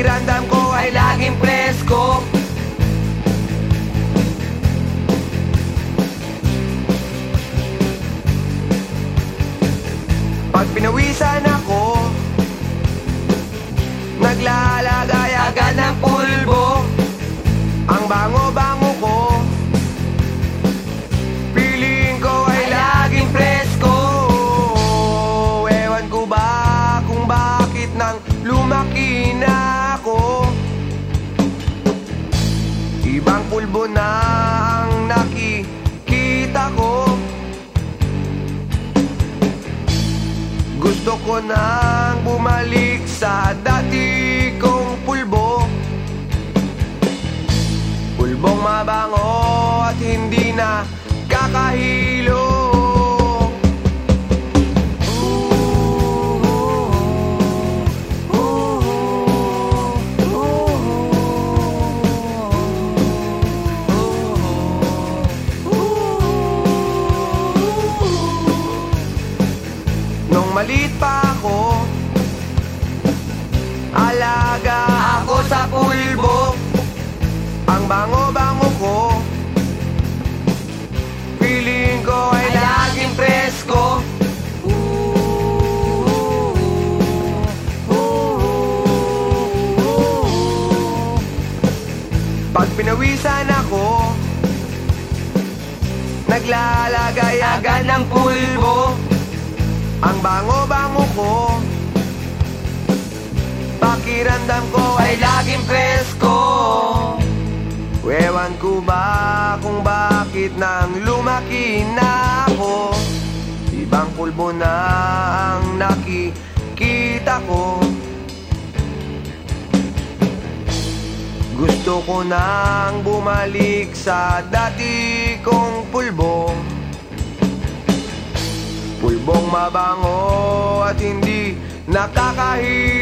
pakiramdam ko ay laging presko. Pag pinawisan ako Naglalagay agad ng pulbo. Ang bango-bango ko Piling ko ay laging presko. Ewan ko ba kung bakit nang lumaki na na ang nakikita ko. Gusto ko nang bumalik sa dati kong pulbo. Pulbong mabango at hindi na kakahilo maliit pa ako. Alaga ako sa pulbo. Ang bango-bango ko. Feeling ko ay laging presko. Pag pinawisan bango-bango ko. Pakiramdam ko ay laging presko. Ewan ko ba kung bakit nang lumaki na ako? Ibang pulbo na ang nakikita ko. Gusto ko nang bumalik sa dati kong pulbo mabango at hindi nakakahilo